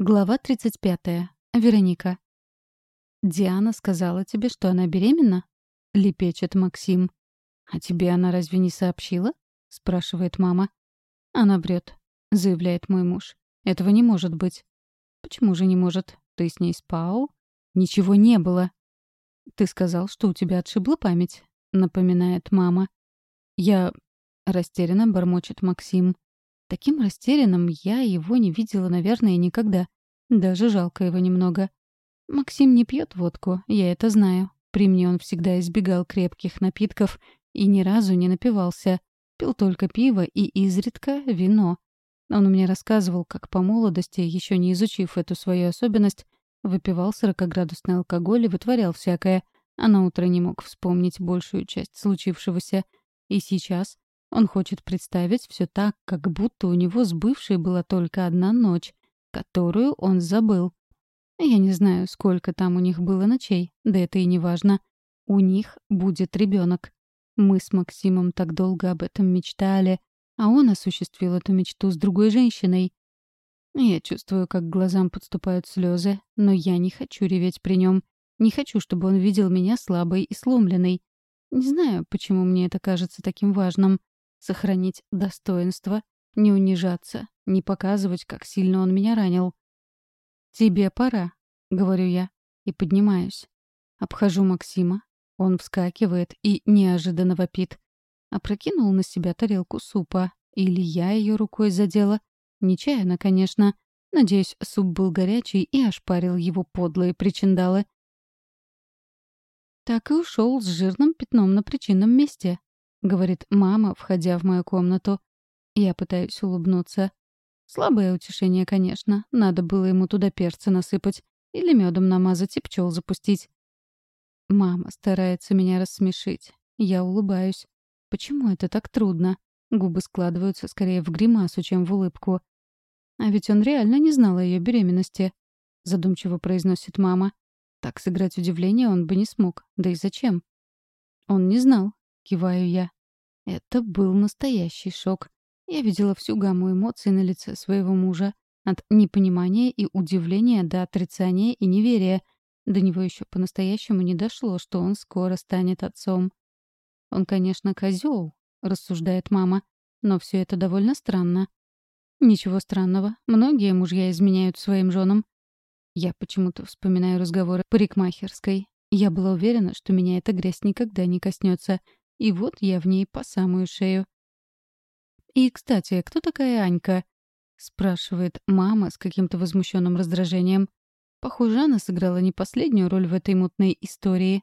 Глава 35. Вероника. «Диана сказала тебе, что она беременна?» — лепечет Максим. «А тебе она разве не сообщила?» — спрашивает мама. «Она врет», — заявляет мой муж. «Этого не может быть». «Почему же не может? Ты с ней спал?» «Ничего не было». «Ты сказал, что у тебя отшибла память», — напоминает мама. «Я...» — растерянно бормочет Максим. Таким растерянным я его не видела, наверное, никогда. Даже жалко его немного. Максим не пьет водку, я это знаю. При мне он всегда избегал крепких напитков и ни разу не напивался. Пил только пиво и изредка вино. Он мне рассказывал, как по молодости, еще не изучив эту свою особенность, выпивал сорокоградусный алкоголь и вытворял всякое, а на утро не мог вспомнить большую часть случившегося. И сейчас он хочет представить все так, как будто у него с бывшей была только одна ночь, которую он забыл. Я не знаю, сколько там у них было ночей, да это и не важно. У них будет ребенок. Мы с Максимом так долго об этом мечтали, а он осуществил эту мечту с другой женщиной. Я чувствую, как к глазам подступают слезы, но я не хочу реветь при нем. Не хочу, чтобы он видел меня слабой и сломленной. Не знаю, почему мне это кажется таким важным сохранить достоинство, не унижаться, не показывать, как сильно он меня ранил. «Тебе пора», — говорю я, и поднимаюсь. Обхожу Максима. Он вскакивает и неожиданно вопит. Опрокинул на себя тарелку супа. Или я ее рукой задела. Нечаянно, конечно. Надеюсь, суп был горячий и ошпарил его подлые причиндалы. Так и ушел с жирным пятном на причинном месте. — говорит мама, входя в мою комнату. Я пытаюсь улыбнуться. Слабое утешение, конечно. Надо было ему туда перца насыпать или медом намазать и пчел запустить. Мама старается меня рассмешить. Я улыбаюсь. Почему это так трудно? Губы складываются скорее в гримасу, чем в улыбку. А ведь он реально не знал о ее беременности, задумчиво произносит мама. Так сыграть удивление он бы не смог. Да и зачем? Он не знал, киваю я. Это был настоящий шок. Я видела всю гамму эмоций на лице своего мужа. От непонимания и удивления до отрицания и неверия. До него еще по-настоящему не дошло, что он скоро станет отцом. «Он, конечно, козел», — рассуждает мама. «Но все это довольно странно». «Ничего странного. Многие мужья изменяют своим женам». Я почему-то вспоминаю разговоры парикмахерской. Я была уверена, что меня эта грязь никогда не коснется — и вот я в ней по самую шею. «И, кстати, кто такая Анька?» — спрашивает мама с каким-то возмущенным раздражением. Похоже, она сыграла не последнюю роль в этой мутной истории.